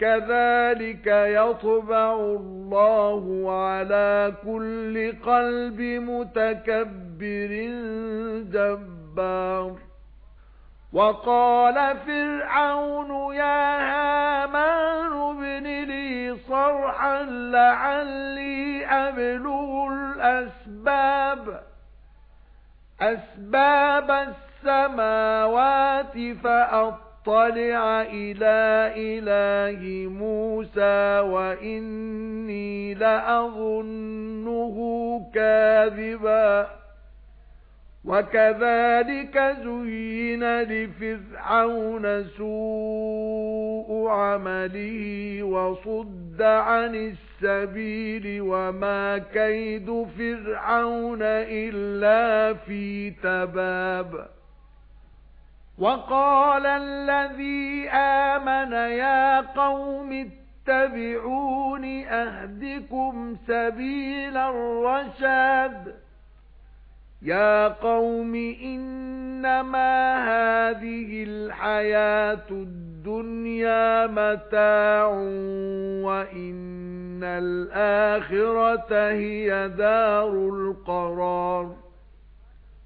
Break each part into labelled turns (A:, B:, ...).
A: كَذَلِكَ يَطْبَعُ اللَّهُ عَلَى كُلِّ قَلْبِ مُتَكَبِّرٍ جَبَّارٍ. وَقَالَ فِرْعَوْنُ يَا هَامَانُ ابْنِ لِي صَرْحًا لَعَلِّي أَبْلُغُ الْأَسْبَابَ. أَسْبَابَ السَّمَاوَاتِ فَأَطَّلِعَ أَطَّلِعَ إِلَى إِلَٰهِ مُوسَى وَإِنِّي لَأَظُنُّهُ كَاذِبًا. وَكَذَلِكَ زُيِّنَ لِفِرْعَوْنَ سُوءُ عَمَلِهِ وَصُدَّ عَنِ السَّبِيلِ وَمَا كَيْدُ فِرْعَوْنَ إِلَّا فِي تَبَابٍ. وَقَالَ الَّذِي آمَنَ يَا قَوْمِ اتَّبِعُونِ أَهْدِكُمْ سَبِيلَ الرَّشَادِ يَا قَوْمِ إِنَّمَا هَذِهِ الْحَيَاةُ الدُّنْيَا مَتَاعٌ وَإِنَّ الْآخِرَةَ هِيَ دَارُ الْقَرَارِ.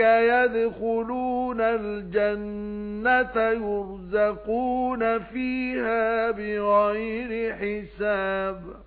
A: يَدْخُلُونَ الْجَنَّةَ يُرْزَقُونَ فِيهَا بِغَيْرِ حِسَابٍ.